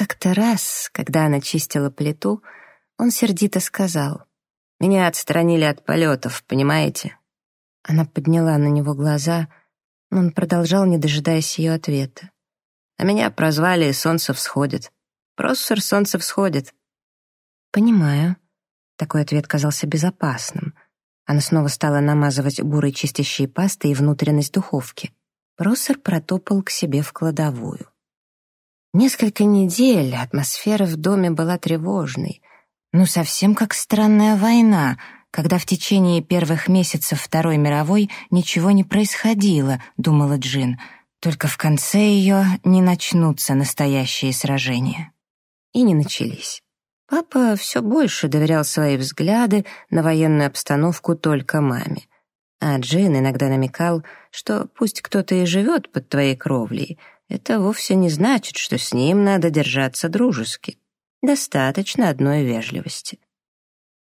Как-то раз, когда она чистила плиту, он сердито сказал, «Меня отстранили от полетов, понимаете?» Она подняла на него глаза, но он продолжал, не дожидаясь ее ответа. «А меня прозвали «Солнце всходит». Профессор «Солнце всходит». «Понимаю». Такой ответ казался безопасным. Она снова стала намазывать бурой чистящей пастой и внутренность духовки. Профессор протопал к себе в кладовую. Несколько недель атмосфера в доме была тревожной. Ну, совсем как странная война, когда в течение первых месяцев Второй мировой ничего не происходило, думала Джин, только в конце ее не начнутся настоящие сражения. И не начались. Папа все больше доверял свои взгляды на военную обстановку только маме. А Джин иногда намекал, что пусть кто-то и живет под твоей кровлей, это вовсе не значит, что с ним надо держаться дружески. Достаточно одной вежливости.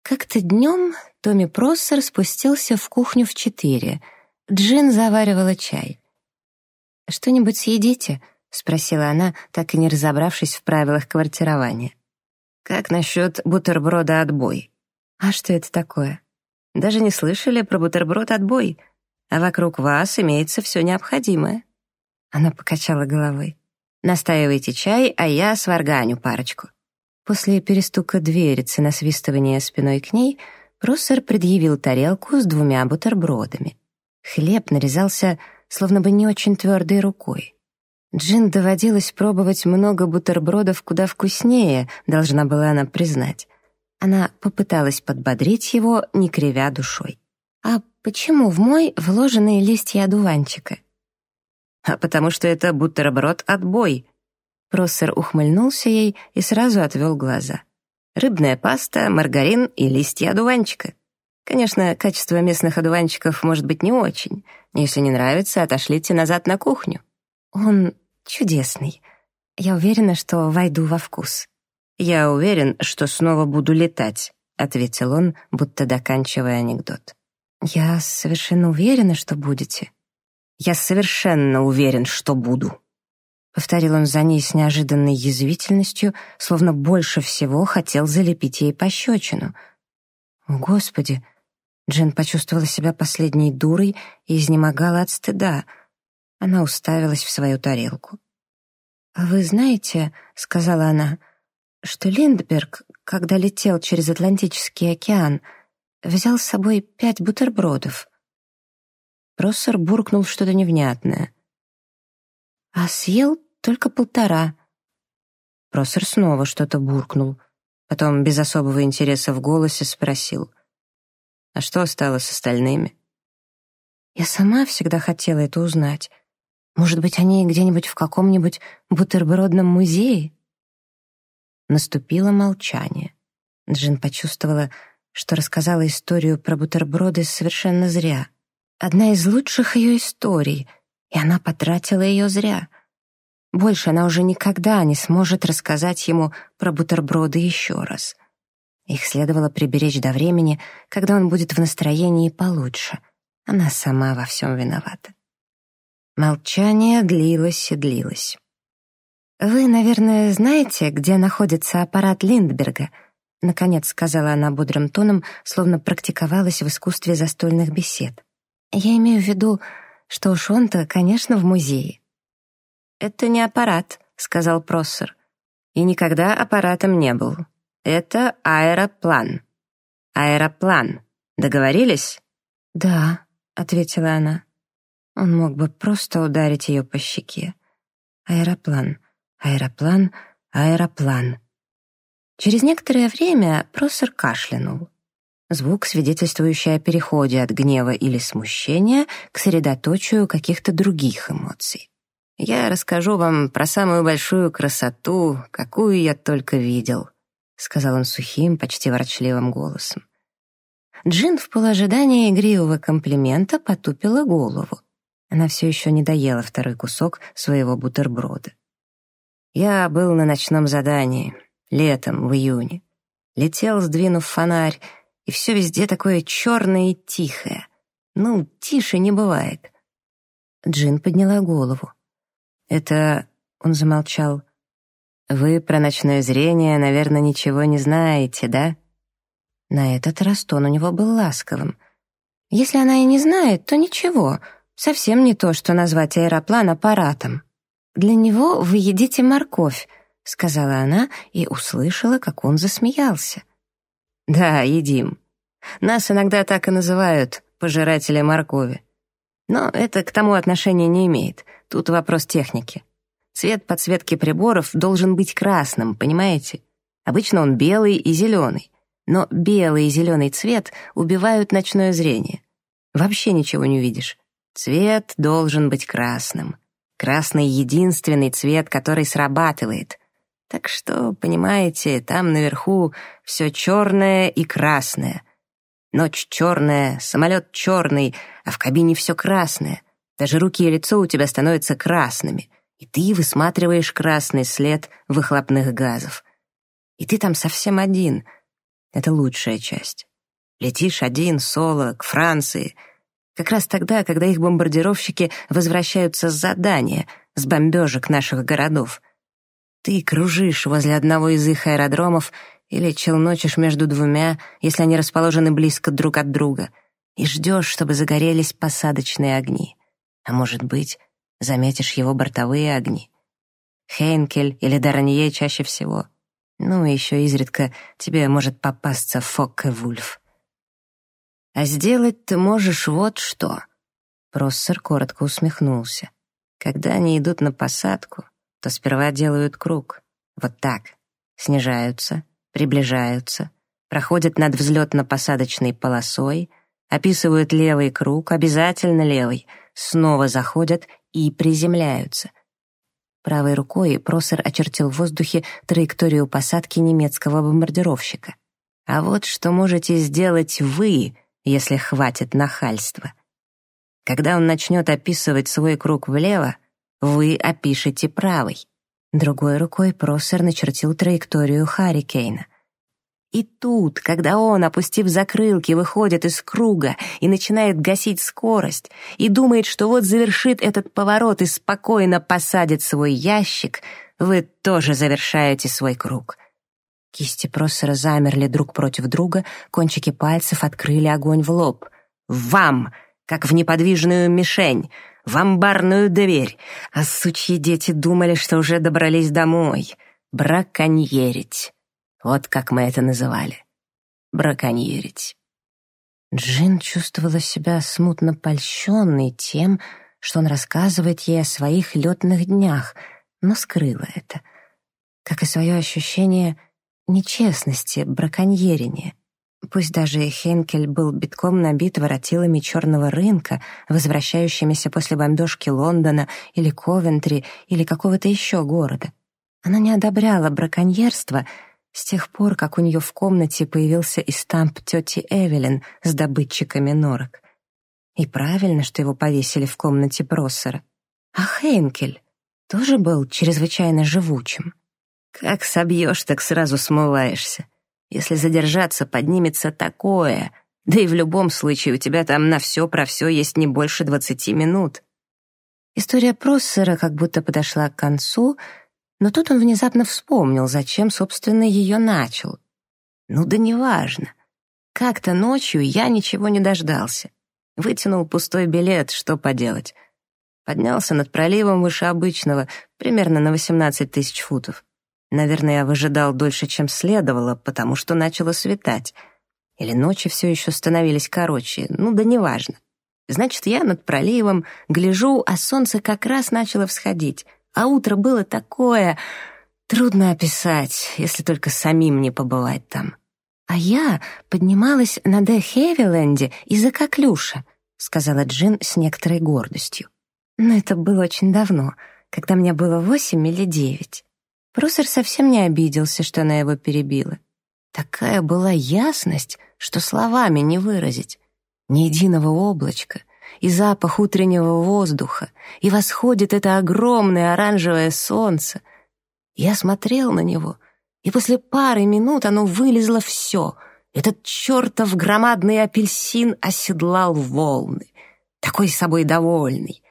Как-то днем Томми Проссер спустился в кухню в четыре. Джин заваривала чай. «Что-нибудь съедите?» — спросила она, так и не разобравшись в правилах квартирования. «Как насчет бутерброда «Отбой»?» «А что это такое?» «Даже не слышали про бутерброд «Отбой», а вокруг вас имеется все необходимое». Она покачала головой. «Настаивайте чай, а я сварганю парочку». После перестука дверицы на свистывание спиной к ней Проссер предъявил тарелку с двумя бутербродами. Хлеб нарезался словно бы не очень твердой рукой. Джин доводилось пробовать много бутербродов куда вкуснее, должна была она признать. Она попыталась подбодрить его, не кривя душой. «А почему в мой вложены листья одуванчика?» А потому что это бутерброд отбой». Проссер ухмыльнулся ей и сразу отвел глаза. «Рыбная паста, маргарин и листья одуванчика. Конечно, качество местных одуванчиков может быть не очень. Если не нравится, отошлите назад на кухню. Он чудесный. Я уверена, что войду во вкус». «Я уверен, что снова буду летать», — ответил он, будто доканчивая анекдот. «Я совершенно уверена, что будете», я совершенно уверен, что буду». Повторил он за ней с неожиданной язвительностью, словно больше всего хотел залепить ей пощечину. «О, Господи!» Джен почувствовала себя последней дурой и изнемогала от стыда. Она уставилась в свою тарелку. «А вы знаете, — сказала она, — что Линдберг, когда летел через Атлантический океан, взял с собой пять бутербродов. Проссер буркнул что-то невнятное. «А съел только полтора». Проссер снова что-то буркнул. Потом, без особого интереса в голосе, спросил. «А что стало с остальными?» «Я сама всегда хотела это узнать. Может быть, они где-нибудь в каком-нибудь бутербродном музее?» Наступило молчание. Джин почувствовала, что рассказала историю про бутерброды совершенно зря — Одна из лучших ее историй, и она потратила ее зря. Больше она уже никогда не сможет рассказать ему про бутерброды еще раз. Их следовало приберечь до времени, когда он будет в настроении получше. Она сама во всем виновата. Молчание длилось и длилось. «Вы, наверное, знаете, где находится аппарат Линдберга?» Наконец сказала она бодрым тоном, словно практиковалась в искусстве застольных бесед. Я имею в виду, что уж он-то, конечно, в музее. «Это не аппарат», — сказал Проссер. «И никогда аппаратом не был. Это аэроплан. Аэроплан. Договорились?» «Да», — ответила она. Он мог бы просто ударить ее по щеке. Аэроплан, аэроплан, аэроплан. Через некоторое время Проссер кашлянул звук, свидетельствующий о переходе от гнева или смущения к средоточию каких-то других эмоций. «Я расскажу вам про самую большую красоту, какую я только видел», сказал он сухим, почти ворчливым голосом. Джин в положении игривого комплимента потупила голову. Она все еще не доела второй кусок своего бутерброда. «Я был на ночном задании, летом, в июне. Летел, сдвинув фонарь, и все везде такое черное и тихое. Ну, тише не бывает. Джин подняла голову. «Это...» — он замолчал. «Вы про ночное зрение, наверное, ничего не знаете, да?» На этот раз тон у него был ласковым. «Если она и не знает, то ничего. Совсем не то, что назвать аэроплан аппаратом. Для него вы едите морковь», — сказала она и услышала, как он засмеялся. «Да, едим. Нас иногда так и называют, пожиратели моркови. Но это к тому отношения не имеет. Тут вопрос техники. Цвет подсветки приборов должен быть красным, понимаете? Обычно он белый и зеленый. Но белый и зеленый цвет убивают ночное зрение. Вообще ничего не увидишь. Цвет должен быть красным. Красный — единственный цвет, который срабатывает. Так что, понимаете, там наверху все черное и красное. Ночь черная, самолет черный, а в кабине все красное. Даже руки и лицо у тебя становятся красными — и ты высматриваешь красный след выхлопных газов. И ты там совсем один. Это лучшая часть. Летишь один, соло, к Франции. Как раз тогда, когда их бомбардировщики возвращаются с задания, с бомбежек наших городов. Ты кружишь возле одного из их аэродромов или челночишь между двумя, если они расположены близко друг от друга, и ждешь, чтобы загорелись посадочные огни. А может быть, заметишь его бортовые огни. Хейнкель или Дарнье чаще всего. Ну, еще изредка тебе может попасться Фокке-Вульф. А сделать ты можешь вот что. Проссер коротко усмехнулся. Когда они идут на посадку, то сперва делают круг. Вот так. Снижаются, приближаются, проходят над взлетно-посадочной полосой, описывают левый круг, обязательно левый, снова заходят и приземляются. Правой рукой Просер очертил в воздухе траекторию посадки немецкого бомбардировщика. А вот что можете сделать вы, если хватит нахальства. Когда он начнет описывать свой круг влево, вы опишете правый. Другой рукой Просер начертил траекторию Харрикейна. И тут, когда он, опустив закрылки, выходит из круга и начинает гасить скорость, и думает, что вот завершит этот поворот и спокойно посадит свой ящик, вы тоже завершаете свой круг. Кисти Проссера замерли друг против друга, кончики пальцев открыли огонь в лоб. «Вам!» Как в неподвижную мишень, в амбарную дверь, а сучьи дети думали, что уже добрались домой. Браконьерить. Вот как мы это называли. Браконьерить. Джин чувствовала себя смутно польщенной тем, что он рассказывает ей о своих летных днях, но скрыла это, как и свое ощущение нечестности, браконьерения. Пусть даже Хенкель был битком набит воротилами черного рынка, возвращающимися после бомбежки Лондона или Ковентри или какого-то еще города. Она не одобряла браконьерство — с тех пор, как у нее в комнате появился и стамп тети Эвелин с добытчиками норок. И правильно, что его повесили в комнате Броссера. А Хейнкель тоже был чрезвычайно живучим. Как собьешь, так сразу смываешься. Если задержаться, поднимется такое. Да и в любом случае у тебя там на все про все есть не больше двадцати минут. История Проссера как будто подошла к концу — но тут он внезапно вспомнил, зачем, собственно, ее начал. Ну да неважно. Как-то ночью я ничего не дождался. Вытянул пустой билет, что поделать. Поднялся над проливом выше обычного, примерно на 18 тысяч футов. Наверное, я выжидал дольше, чем следовало, потому что начало светать. Или ночи все еще становились короче, ну да неважно. Значит, я над проливом гляжу, а солнце как раз начало всходить — а утро было такое... Трудно описать, если только самим не побывать там. А я поднималась на Де Хевиленде из-за коклюша, сказала Джин с некоторой гордостью. Но это было очень давно, когда мне было восемь или девять. Просер совсем не обиделся, что она его перебила. Такая была ясность, что словами не выразить. Ни единого облачка — и запах утреннего воздуха, и восходит это огромное оранжевое солнце. Я смотрел на него, и после пары минут оно вылезло все. Этот чертов громадный апельсин оседлал волны, такой собой довольный.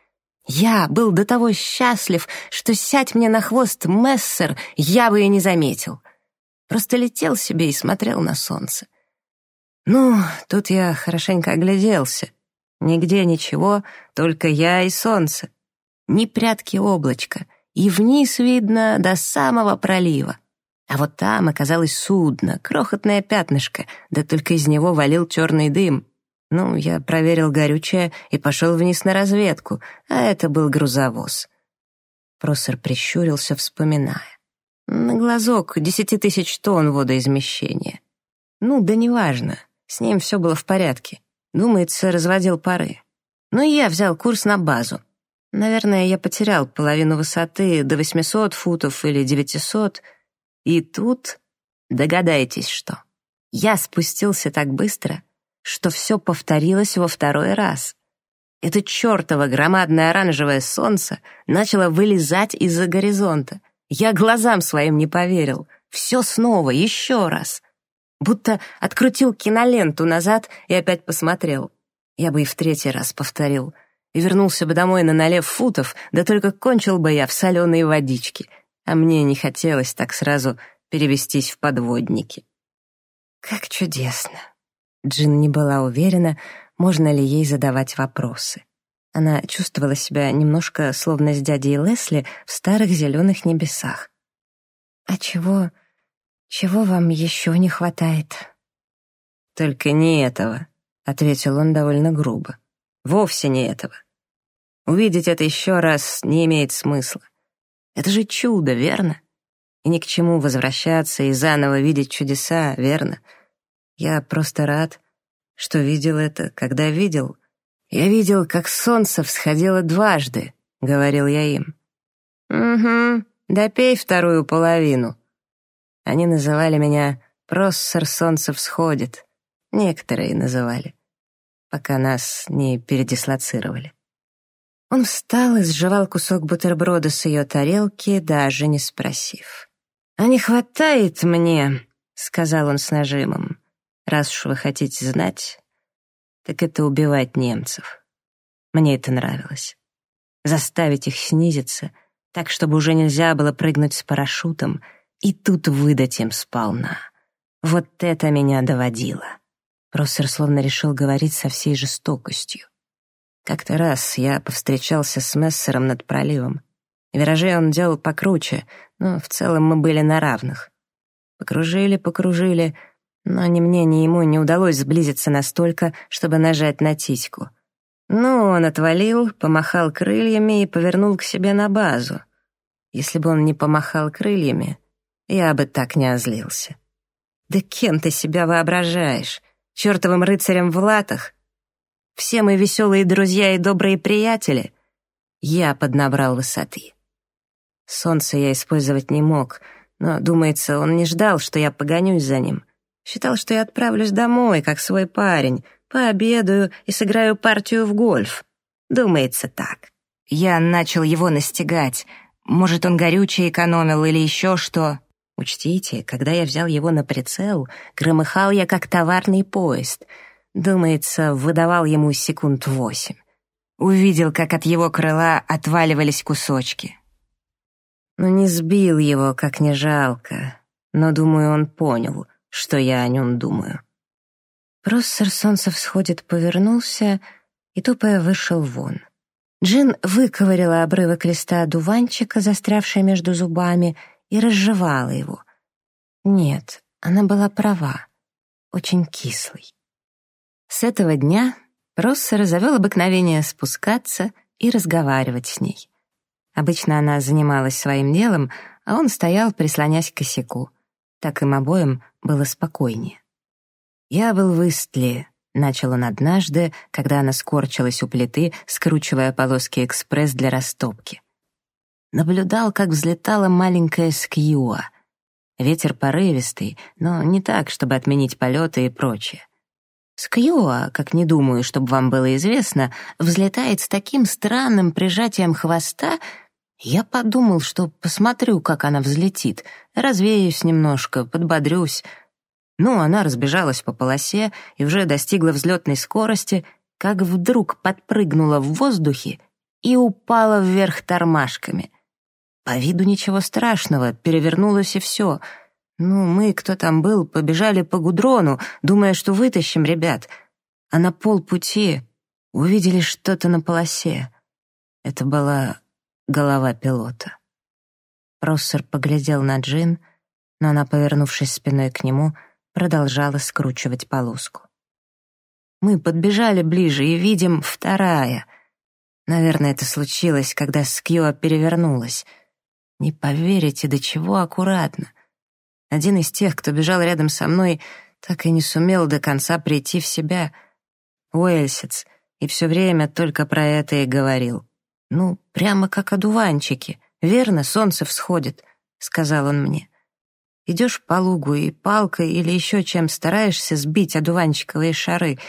Я был до того счастлив, что сядь мне на хвост Мессер, я бы и не заметил. Просто летел себе и смотрел на солнце. Ну, тут я хорошенько огляделся. Нигде ничего, только я и солнце. Ни прятки облачка, и вниз видно до самого пролива. А вот там оказалось судно, крохотное пятнышко, да только из него валил черный дым. Ну, я проверил горючее и пошел вниз на разведку, а это был грузовоз. Проссор прищурился, вспоминая. На глазок десяти тысяч тонн водоизмещения. Ну, да неважно, с ним все было в порядке. Думается, разводил пары. Ну и я взял курс на базу. Наверное, я потерял половину высоты до 800 футов или 900, и тут догадайтесь что. Я спустился так быстро, что все повторилось во второй раз. Это чертово громадное оранжевое солнце начало вылезать из-за горизонта. Я глазам своим не поверил. Все снова, еще раз. Будто открутил киноленту назад и опять посмотрел. Я бы и в третий раз повторил. И вернулся бы домой на налев футов, да только кончил бы я в соленой водичке — а мне не хотелось так сразу перевестись в подводники. Как чудесно. Джин не была уверена, можно ли ей задавать вопросы. Она чувствовала себя немножко словно с дядей Лесли в старых зеленых небесах. «А чего... чего вам еще не хватает?» «Только не этого», — ответил он довольно грубо. «Вовсе не этого. Увидеть это еще раз не имеет смысла. Это же чудо, верно? И ни к чему возвращаться и заново видеть чудеса, верно? Я просто рад, что видел это, когда видел. Я видел, как солнце всходило дважды, — говорил я им. «Угу, допей вторую половину». Они называли меня «Проссор солнце всходит». Некоторые называли, пока нас не передислоцировали. Он встал и сживал кусок бутерброда с ее тарелки, даже не спросив. «А не хватает мне», — сказал он с нажимом. «Раз уж вы хотите знать, так это убивать немцев. Мне это нравилось. Заставить их снизиться, так, чтобы уже нельзя было прыгнуть с парашютом, и тут выдать им сполна. Вот это меня доводило». Проссер словно решил говорить со всей жестокостью. Как-то раз я повстречался с Мессером над проливом. Виражи он делал покруче, но в целом мы были на равных. Покружили, покружили, но ни мне, ни ему не удалось сблизиться настолько, чтобы нажать на титьку. Ну, он отвалил, помахал крыльями и повернул к себе на базу. Если бы он не помахал крыльями, я бы так не озлился. Да кем ты себя воображаешь? Чертовым рыцарем в латах? Все мы веселые друзья и добрые приятели. Я поднабрал высоты. Солнце я использовать не мог, но, думается, он не ждал, что я погонюсь за ним. Считал, что я отправлюсь домой, как свой парень, пообедаю и сыграю партию в гольф. Думается так. Я начал его настигать. Может, он горючее экономил или еще что. Учтите, когда я взял его на прицел, громыхал я, как товарный поезд — Думается, выдавал ему секунд восемь. Увидел, как от его крыла отваливались кусочки. Но не сбил его, как не жалко. Но, думаю, он понял, что я о нем думаю. Профессор Солнце всходит повернулся и, тупая, вышел вон. Джин выковырила обрывок листа дуванчика, застрявший между зубами, и разжевала его. Нет, она была права, очень кислый. С этого дня Россер завел обыкновение спускаться и разговаривать с ней. Обычно она занималась своим делом, а он стоял, прислонясь к косяку. Так им обоим было спокойнее. «Я был в Истле», — начал он однажды, когда она скорчилась у плиты, скручивая полоски экспресс для растопки. Наблюдал, как взлетала маленькая скьюа. Ветер порывистый, но не так, чтобы отменить полеты и прочее. Скьюа, как не думаю, чтобы вам было известно, взлетает с таким странным прижатием хвоста, я подумал, что посмотрю, как она взлетит, развеюсь немножко, подбодрюсь. Ну, она разбежалась по полосе и уже достигла взлетной скорости, как вдруг подпрыгнула в воздухе и упала вверх тормашками. По виду ничего страшного, перевернулось и все. Ну, мы, кто там был, побежали по гудрону, думая, что вытащим ребят. А на полпути увидели что-то на полосе. Это была голова пилота. Проссер поглядел на Джин, но она, повернувшись спиной к нему, продолжала скручивать полоску. Мы подбежали ближе и видим вторая. Наверное, это случилось, когда Скьюа перевернулась. Не поверите, до чего аккуратно. Один из тех, кто бежал рядом со мной, так и не сумел до конца прийти в себя. Уэльсец. И все время только про это и говорил. «Ну, прямо как одуванчики. Верно, солнце всходит», — сказал он мне. Идешь по лугу и палкой или еще чем стараешься сбить одуванчиковые шары —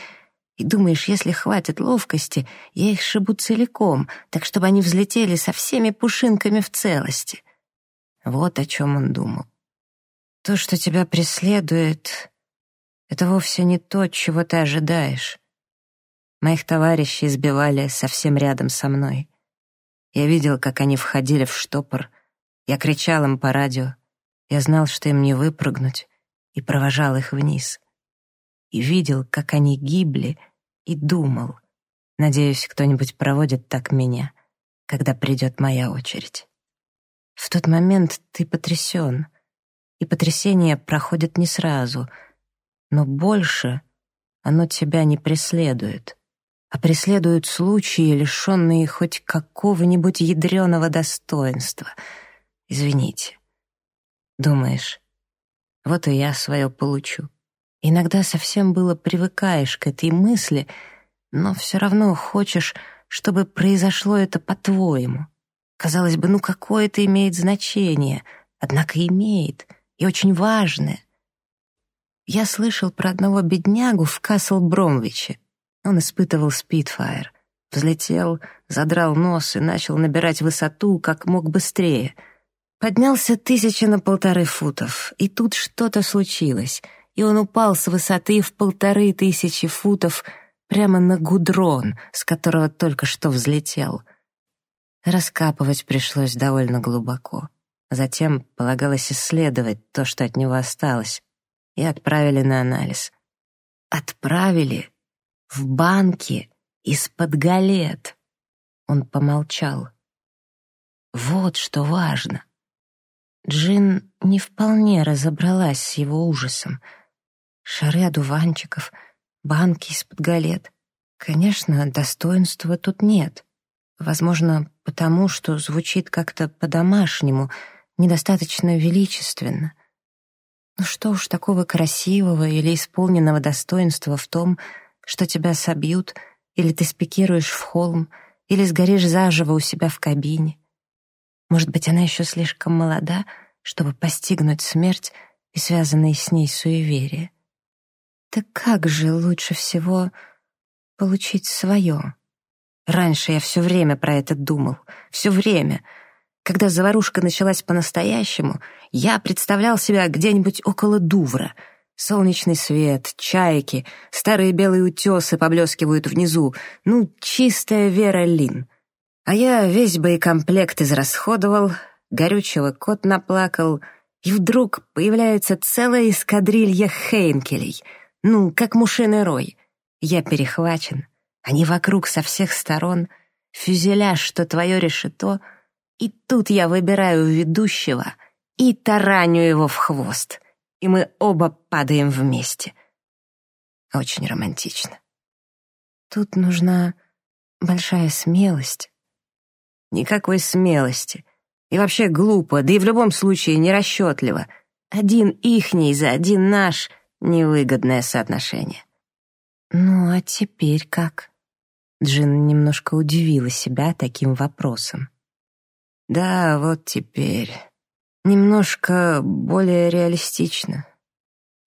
и думаешь, если хватит ловкости, я их шибу целиком, так чтобы они взлетели со всеми пушинками в целости. Вот о чем он думал. То, что тебя преследует, это вовсе не то, чего ты ожидаешь. Моих товарищей избивали совсем рядом со мной. Я видел, как они входили в штопор. Я кричал им по радио. Я знал, что им не выпрыгнуть, и провожал их вниз и видел, как они гибли, и думал, надеюсь, кто-нибудь проводит так меня, когда придет моя очередь. В тот момент ты потрясен, и потрясение проходит не сразу, но больше оно тебя не преследует, а преследуют случаи, лишенные хоть какого-нибудь ядреного достоинства. Извините. Думаешь, вот и я свое получу. Иногда совсем было привыкаешь к этой мысли, но все равно хочешь, чтобы произошло это по-твоему. Казалось бы, ну какое это имеет значение, однако имеет, и очень важное. Я слышал про одного беднягу в Касл-Бромвиче. Он испытывал спидфайр. Взлетел, задрал нос и начал набирать высоту как мог быстрее. Поднялся тысяча на полторы футов, и тут что-то случилось — и он упал с высоты в полторы тысячи футов прямо на гудрон, с которого только что взлетел. Раскапывать пришлось довольно глубоко. Затем полагалось исследовать то, что от него осталось, и отправили на анализ. Отправили в банки из-под галет. Он помолчал. Вот что важно. Джин не вполне разобралась с его ужасом — шары одуванчиков, банки из-под галет. Конечно, достоинства тут нет. Возможно, потому что звучит как-то по-домашнему, недостаточно величественно. Ну что уж такого красивого или исполненного достоинства в том, что тебя собьют, или ты спикируешь в холм, или сгоришь заживо у себя в кабине. Может быть, она еще слишком молода, чтобы постигнуть смерть и связанные с ней суеверия. Так как же лучше всего получить свое? Раньше я все время про это думал, все время. Когда заварушка началась по-настоящему, я представлял себя где-нибудь около Дувра. Солнечный свет, чайки, старые белые утесы поблескивают внизу. Ну, чистая Вера Лин. А я весь боекомплект израсходовал, горючего кот наплакал, и вдруг появляется целая эскадрилья Хейнкелей — ну, как мушиный рой. Я перехвачен. Они вокруг со всех сторон. Фюзеляж, что твое решето. И тут я выбираю ведущего и тараню его в хвост. И мы оба падаем вместе. Очень романтично. Тут нужна большая смелость. Никакой смелости. И вообще глупо, да и в любом случае нерасчетливо. Один ихний за один наш — Невыгодное соотношение. Ну, а теперь как? Джин немножко удивила себя таким вопросом. Да, вот теперь. Немножко более реалистично.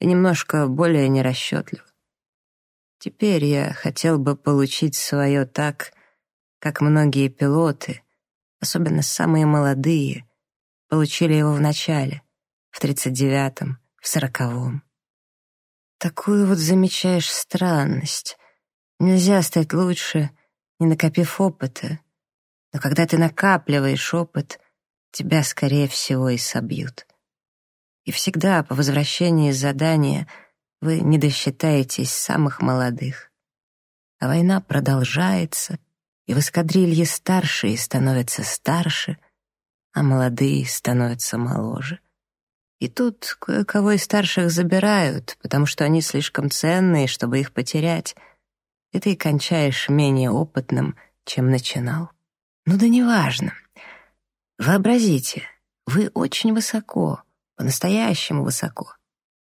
И немножко более нерасчетливо. Теперь я хотел бы получить свое так, как многие пилоты, особенно самые молодые, получили его в начале, в тридцать девятом, в сороковом. Такую вот замечаешь странность. Нельзя стать лучше, не накопив опыта. Но когда ты накапливаешь опыт, тебя, скорее всего, и собьют. И всегда по возвращении задания вы не досчитаетесь самых молодых. А война продолжается, и в эскадрилье старшие становятся старше, а молодые становятся моложе. И тут кое-кого из старших забирают, потому что они слишком ценные, чтобы их потерять, и ты кончаешь менее опытным, чем начинал. Ну да неважно. Вообразите, вы очень высоко, по-настоящему высоко.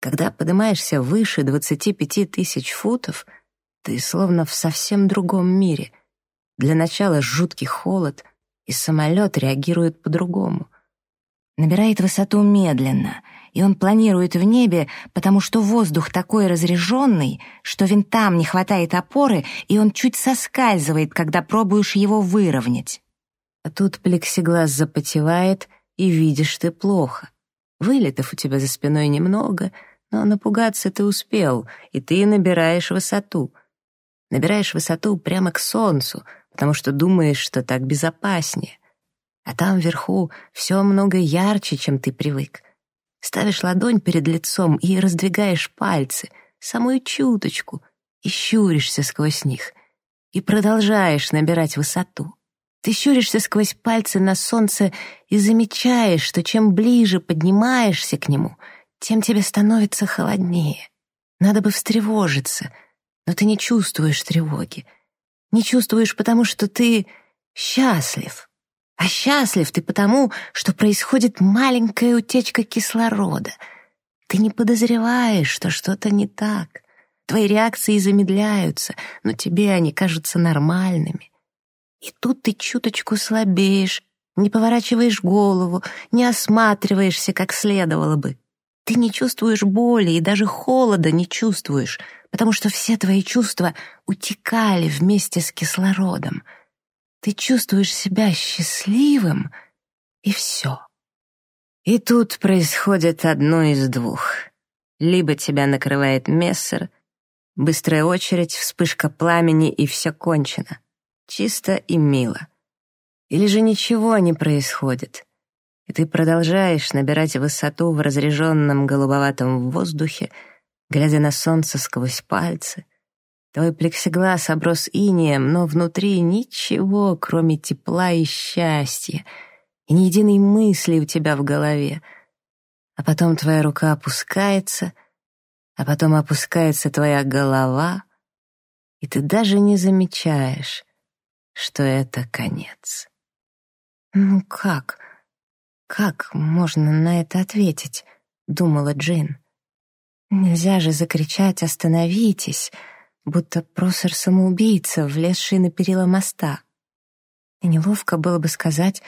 Когда поднимаешься выше 25 тысяч футов, ты словно в совсем другом мире. Для начала жуткий холод, и самолет реагирует по-другому. Набирает высоту медленно, и он планирует в небе, потому что воздух такой разреженный, что винтам не хватает опоры, и он чуть соскальзывает, когда пробуешь его выровнять. А тут плексиглаз запотевает, и видишь ты плохо. Вылетов у тебя за спиной немного, но напугаться ты успел, и ты набираешь высоту. Набираешь высоту прямо к солнцу, потому что думаешь, что так безопаснее. А там вверху все много ярче, чем ты привык. Ставишь ладонь перед лицом и раздвигаешь пальцы, самую чуточку, и щуришься сквозь них, и продолжаешь набирать высоту. Ты щуришься сквозь пальцы на солнце и замечаешь, что чем ближе поднимаешься к нему, тем тебе становится холоднее. Надо бы встревожиться, но ты не чувствуешь тревоги. Не чувствуешь, потому что ты счастлив. А счастлив ты потому, что происходит маленькая утечка кислорода. Ты не подозреваешь, что что-то не так. Твои реакции замедляются, но тебе они кажутся нормальными. И тут ты чуточку слабеешь, не поворачиваешь голову, не осматриваешься, как следовало бы. Ты не чувствуешь боли и даже холода не чувствуешь, потому что все твои чувства утекали вместе с кислородом. Ты чувствуешь себя счастливым, и все. И тут происходит одно из двух. Либо тебя накрывает мессер, быстрая очередь, вспышка пламени, и все кончено. Чисто и мило. Или же ничего не происходит, и ты продолжаешь набирать высоту в разреженном голубоватом воздухе, глядя на солнце сквозь пальцы. Твой плексиглаз оброс инеем, но внутри ничего, кроме тепла и счастья, и ни единой мысли у тебя в голове. А потом твоя рука опускается, а потом опускается твоя голова, и ты даже не замечаешь, что это конец. «Ну как? Как можно на это ответить?» — думала Джин. «Нельзя же закричать «Остановитесь!» будто просор-самоубийца, влезший на перила моста. И неловко было бы сказать,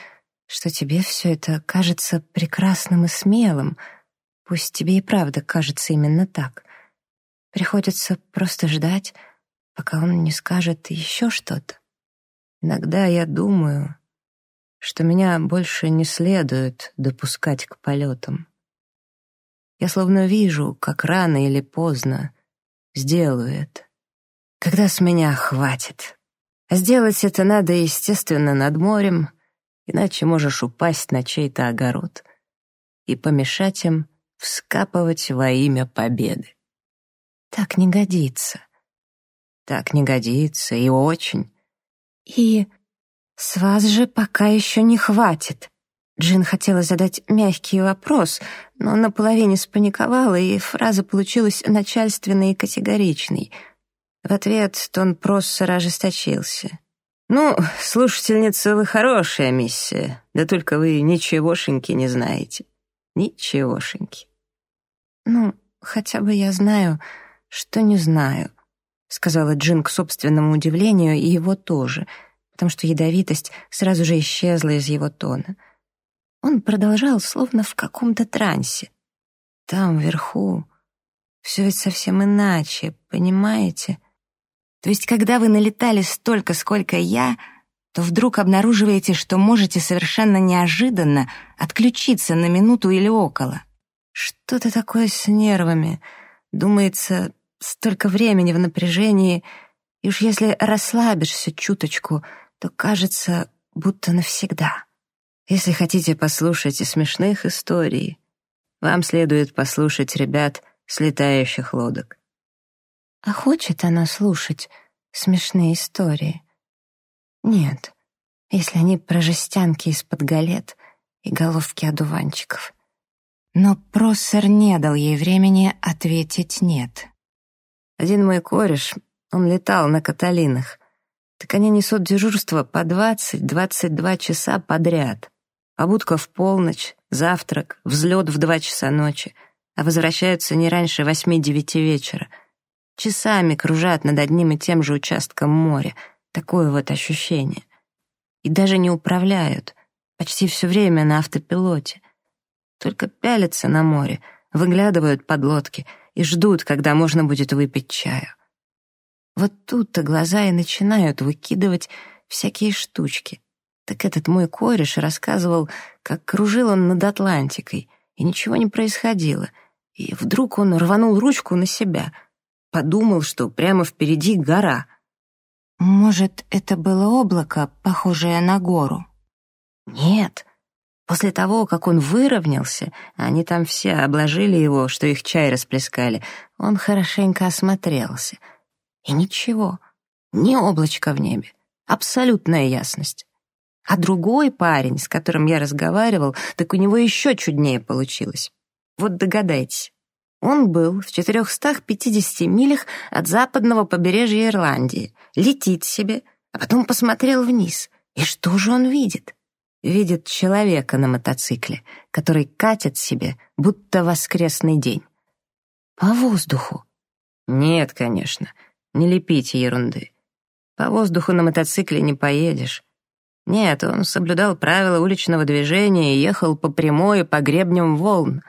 что тебе все это кажется прекрасным и смелым, пусть тебе и правда кажется именно так. Приходится просто ждать, пока он не скажет еще что-то. Иногда я думаю, что меня больше не следует допускать к полетам. Я словно вижу, как рано или поздно сделаю это. Когда с меня хватит. сделать это надо, естественно, над морем, иначе можешь упасть на чей-то огород и помешать им вскапывать во имя победы. Так не годится. Так не годится, и очень. И с вас же пока еще не хватит. Джин хотела задать мягкий вопрос, но наполовине спаниковала, и фраза получилась начальственной и категоричной. В ответ тон Проссера ожесточился. «Ну, слушательница, вы хорошая миссия, да только вы ничегошеньки не знаете. Ничегошеньки». «Ну, хотя бы я знаю, что не знаю», сказала Джин к собственному удивлению, и его тоже, потому что ядовитость сразу же исчезла из его тона. Он продолжал, словно в каком-то трансе. «Там, вверху, все ведь совсем иначе, понимаете? То есть, когда вы налетали столько, сколько я, то вдруг обнаруживаете, что можете совершенно неожиданно отключиться на минуту или около. Что-то такое с нервами. Думается, столько времени в напряжении, и уж если расслабишься чуточку, то кажется, будто навсегда. Если хотите послушать и смешных историй, вам следует послушать ребят с летающих лодок. А хочет она слушать смешные истории? Нет, если они про жестянки из-под галет и головки одуванчиков. Но Проссер не дал ей времени ответить «нет». Один мой кореш, он летал на Каталинах. Так они несут дежурство по 20-22 часа подряд. Побудка в полночь, завтрак, взлет в два часа ночи, а возвращаются не раньше восьми-девяти вечера. Часами кружат над одним и тем же участком моря. Такое вот ощущение. И даже не управляют. Почти все время на автопилоте. Только пялятся на море, выглядывают под лодки и ждут, когда можно будет выпить чаю. Вот тут-то глаза и начинают выкидывать всякие штучки. Так этот мой кореш рассказывал, как кружил он над Атлантикой, и ничего не происходило. И вдруг он рванул ручку на себя. Подумал, что прямо впереди гора. Может, это было облако, похожее на гору? Нет. После того, как он выровнялся, они там все обложили его, что их чай расплескали, он хорошенько осмотрелся. И ничего, ни облачка в небе, абсолютная ясность. А другой парень, с которым я разговаривал, так у него еще чуднее получилось. Вот догадайтесь. Он был в 450 милях от западного побережья Ирландии, летит себе, а потом посмотрел вниз. И что же он видит? Видит человека на мотоцикле, который катит себе, будто воскресный день. По воздуху? Нет, конечно, не лепите ерунды. По воздуху на мотоцикле не поедешь. Нет, он соблюдал правила уличного движения и ехал по прямой по гребням волн.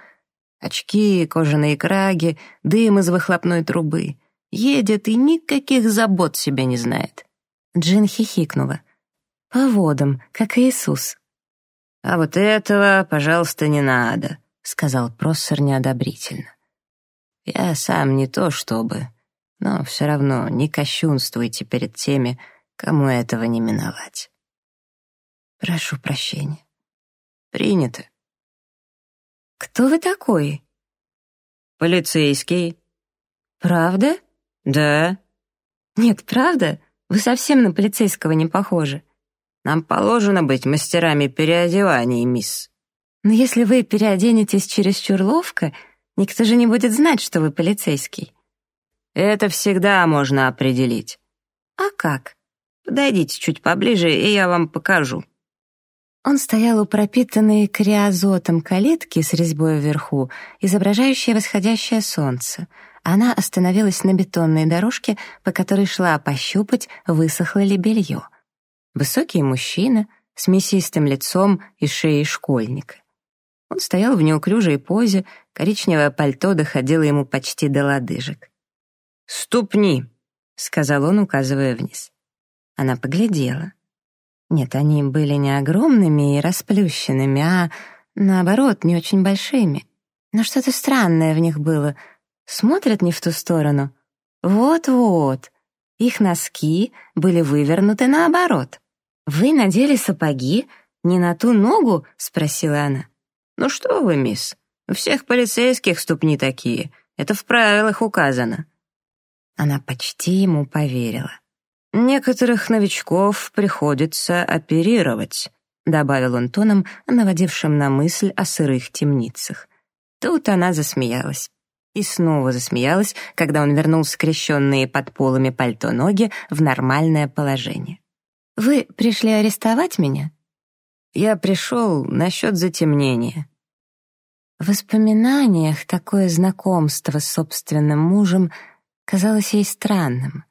Очки, кожаные краги, дым из выхлопной трубы. Едет и никаких забот себе не знает. Джин хихикнула. По водам, как Иисус. «А вот этого, пожалуйста, не надо», — сказал Проссер неодобрительно. «Я сам не то чтобы, но все равно не кощунствуйте перед теми, кому этого не миновать». «Прошу прощения». «Принято». «Кто вы такой?» «Полицейский». «Правда?» «Да». «Нет, правда? Вы совсем на полицейского не похожи». Нам положено быть мастерами переодеваний, мисс». «Но если вы переоденетесь чересчур ловко, никто же не будет знать, что вы полицейский». «Это всегда можно определить». «А как?» «Подойдите чуть поближе, и я вам покажу». Он стоял у пропитанной криозотом калитки с резьбой вверху, изображающей восходящее солнце. Она остановилась на бетонной дорожке, по которой шла пощупать, высохло ли белье. Высокий мужчина с мясистым лицом и шеей школьника. Он стоял в неуклюжей позе, коричневое пальто доходило ему почти до лодыжек. «Ступни», — сказал он, указывая вниз. Она поглядела. Нет, они были не огромными и расплющенными, а, наоборот, не очень большими. Но что-то странное в них было. Смотрят не в ту сторону. Вот-вот. Их носки были вывернуты наоборот. «Вы надели сапоги? Не на ту ногу?» — спросила она. «Ну что вы, мисс, у всех полицейских ступни такие. Это в правилах указано». Она почти ему поверила. «Некоторых новичков приходится оперировать», — добавил он тоном, наводившим на мысль о сырых темницах. Тут она засмеялась. И снова засмеялась, когда он вернул скрещенные под полами пальто ноги в нормальное положение. «Вы пришли арестовать меня?» «Я пришел насчет затемнения». В воспоминаниях такое знакомство с собственным мужем казалось ей странным,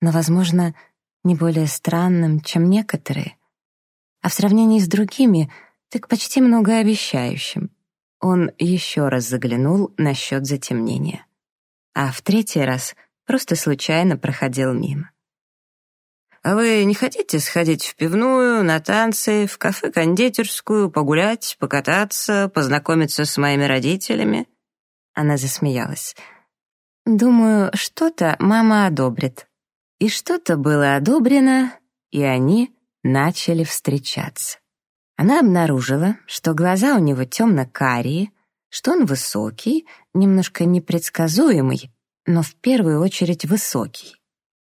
но, возможно, не более странным, чем некоторые, а в сравнении с другими так почти многообещающим. Он еще раз заглянул насчет затемнения. А в третий раз просто случайно проходил мимо. «А вы не хотите сходить в пивную, на танцы, в кафе-кондитерскую, погулять, покататься, познакомиться с моими родителями?» Она засмеялась. «Думаю, что-то мама одобрит». И что-то было одобрено, и они начали встречаться. Она обнаружила, что глаза у него темно-карие, что он высокий, немножко непредсказуемый, но в первую очередь высокий.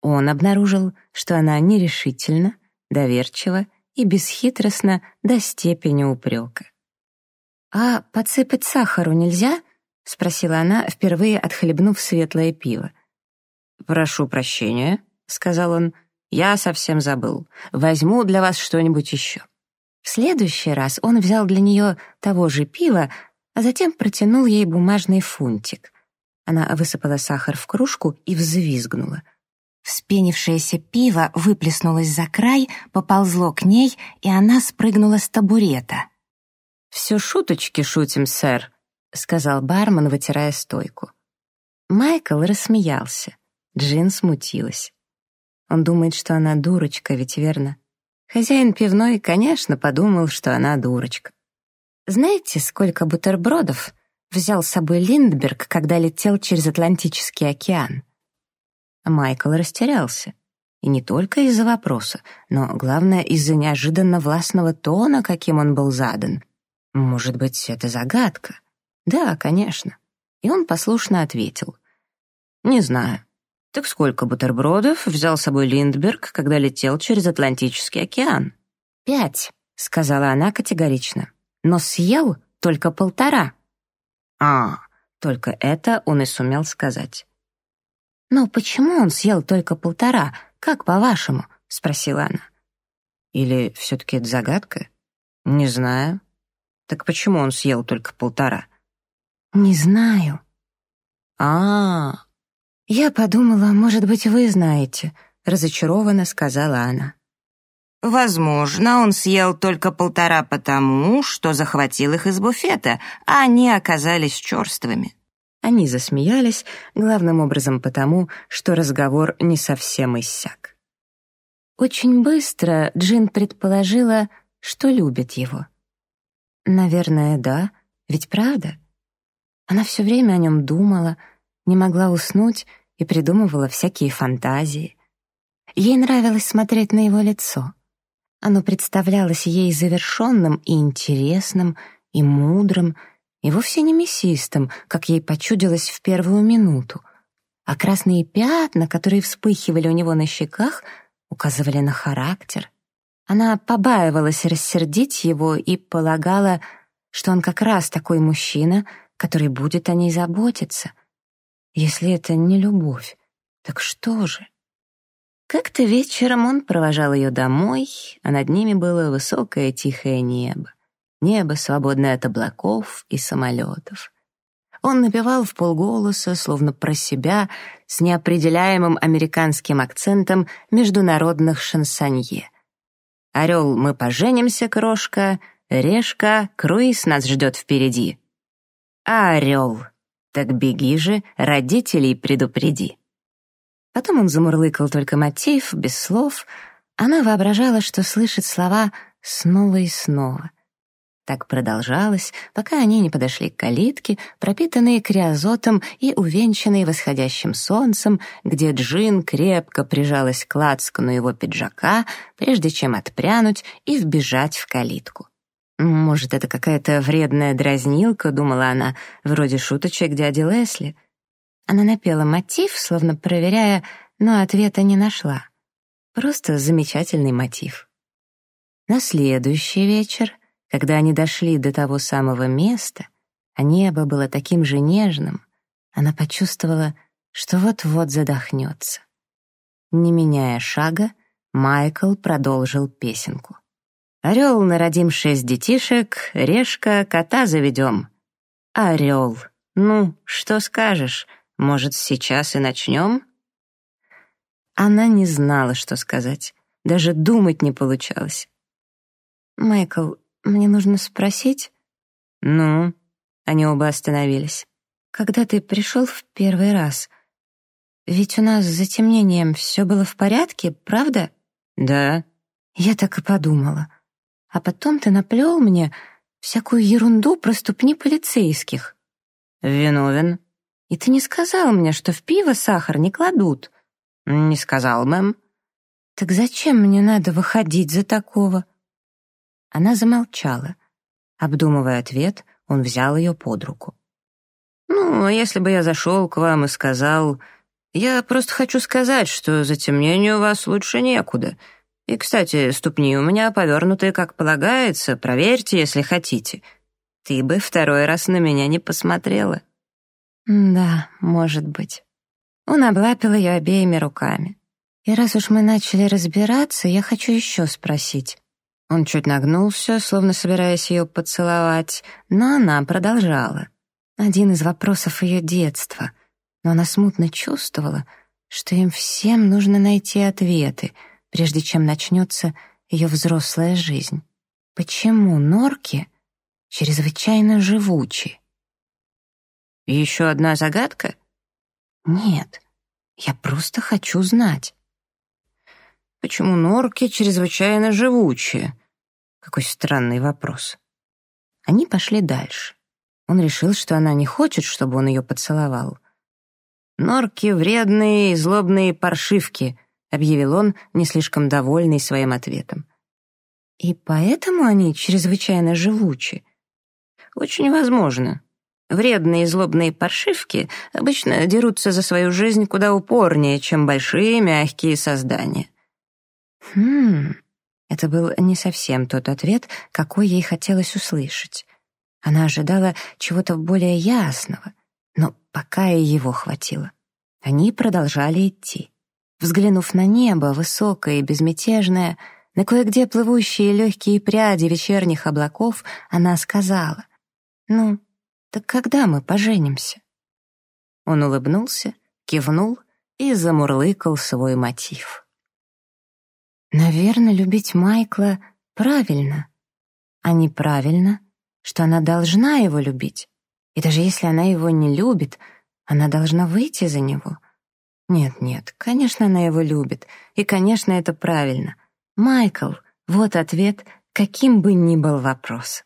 Он обнаружил, что она нерешительна, доверчива и бесхитростна до степени упрека. «А подсыпать сахару нельзя?» — спросила она, впервые отхлебнув светлое пиво. «Прошу прощения», — сказал он, — «я совсем забыл. Возьму для вас что-нибудь еще». В следующий раз он взял для нее того же пива, а затем протянул ей бумажный фунтик. Она высыпала сахар в кружку и взвизгнула. Вспенившееся пиво выплеснулось за край, поползло к ней, и она спрыгнула с табурета. «Все шуточки шутим, сэр», — сказал бармен, вытирая стойку. Майкл рассмеялся. Джин смутилась. Он думает, что она дурочка, ведь верно? Хозяин пивной, конечно, подумал, что она дурочка. Знаете, сколько бутербродов взял с собой Линдберг, когда летел через Атлантический океан? Майкл растерялся. И не только из-за вопроса, но, главное, из-за неожиданно властного тона, каким он был задан. Может быть, это загадка? Да, конечно. И он послушно ответил. «Не знаю. Так сколько бутербродов взял с собой Линдберг, когда летел через Атлантический океан?» «Пять», — сказала она категорично. «Но съел только полтора». «А, только это он и сумел сказать». «Но почему он съел только полтора? Как по-вашему?» — спросила она. «Или все-таки это загадка? Не знаю. Так почему он съел только полтора?» «Не знаю». «А, -а, -а «Я подумала, может быть, вы знаете», — разочарованно сказала она. Возможно, он съел только полтора потому, что захватил их из буфета, а они оказались черствыми. Они засмеялись, главным образом потому, что разговор не совсем иссяк. Очень быстро Джин предположила, что любит его. Наверное, да, ведь правда? Она все время о нем думала, не могла уснуть и придумывала всякие фантазии. Ей нравилось смотреть на его лицо. Оно представлялось ей завершенным и интересным, и мудрым, и вовсе не мясистым, как ей почудилось в первую минуту. А красные пятна, которые вспыхивали у него на щеках, указывали на характер. Она побаивалась рассердить его и полагала, что он как раз такой мужчина, который будет о ней заботиться. Если это не любовь, так что же? Как-то вечером он провожал ее домой, а над ними было высокое тихое небо. Небо, свободное от облаков и самолетов. Он напевал в полголоса, словно про себя, с неопределяемым американским акцентом международных шансонье. «Орел, мы поженимся, крошка, решка, круиз нас ждет впереди». «А орел, так беги же, родителей предупреди». Потом он замурлыкал только мотив, без слов. Она воображала, что слышит слова снова и снова — так продолжалось, пока они не подошли к калитке, пропитанные криозотом и увенчанные восходящим солнцем, где Джин крепко прижалась к лацкану его пиджака, прежде чем отпрянуть и вбежать в калитку. «Может, это какая-то вредная дразнилка», — думала она, вроде шуточек дяди Лесли. Она напела мотив, словно проверяя, но ответа не нашла. Просто замечательный мотив. На следующий вечер когда они дошли до того самого места, а небо было таким же нежным, она почувствовала, что вот-вот задохнется. Не меняя шага, Майкл продолжил песенку. «Орел, народим шесть детишек, решка, кота заведем». «Орел, ну, что скажешь, может, сейчас и начнем?» Она не знала, что сказать, даже думать не получалось. «Майкл, мне нужно спросить?» «Ну?» Они оба остановились. «Когда ты пришел в первый раз? Ведь у нас с затемнением все было в порядке, правда?» «Да». Я так и подумала. А потом ты наплел мне всякую ерунду про ступни полицейских. «Виновен». «И ты не сказал мне, что в пиво сахар не кладут?» «Не сказал, мэм». «Так зачем мне надо выходить за такого?» Она замолчала. Обдумывая ответ, он взял ее под руку. «Ну, а если бы я зашел к вам и сказал, я просто хочу сказать, что затемнению у вас лучше некуда. И, кстати, ступни у меня повернутые, как полагается, проверьте, если хотите. Ты бы второй раз на меня не посмотрела». «Да, может быть». Он облапил ее обеими руками. «И раз уж мы начали разбираться, я хочу еще спросить». Он чуть нагнулся, словно собираясь ее поцеловать, но она продолжала. Один из вопросов ее детства, но она смутно чувствовала, что им всем нужно найти ответы, прежде чем начнется ее взрослая жизнь. Почему норки чрезвычайно живучи? еще одна загадка? Нет, я просто хочу знать. Почему норки чрезвычайно живучие? Какой странный вопрос. Они пошли дальше. Он решил, что она не хочет, чтобы он ее поцеловал. «Норки вредные и злобные паршивки», — объявил он, не слишком довольный своим ответом. «И поэтому они чрезвычайно живучи?» «Очень возможно. Вредные и злобные паршивки обычно дерутся за свою жизнь куда упорнее, чем большие мягкие создания. Хм, это был не совсем тот ответ, какой ей хотелось услышать. Она ожидала чего-то более ясного, но пока и его хватило. Они продолжали идти. Взглянув на небо, высокое и безмятежное, на кое-где плывущие легкие пряди вечерних облаков, она сказала, «Ну, так когда мы поженимся?» Он улыбнулся, кивнул и замурлыкал свой мотив. Наверное, любить Майкла правильно, а неправильно, что она должна его любить. И даже если она его не любит, она должна выйти за него. Нет-нет, конечно, она его любит, и, конечно, это правильно. Майкл — вот ответ, каким бы ни был вопрос.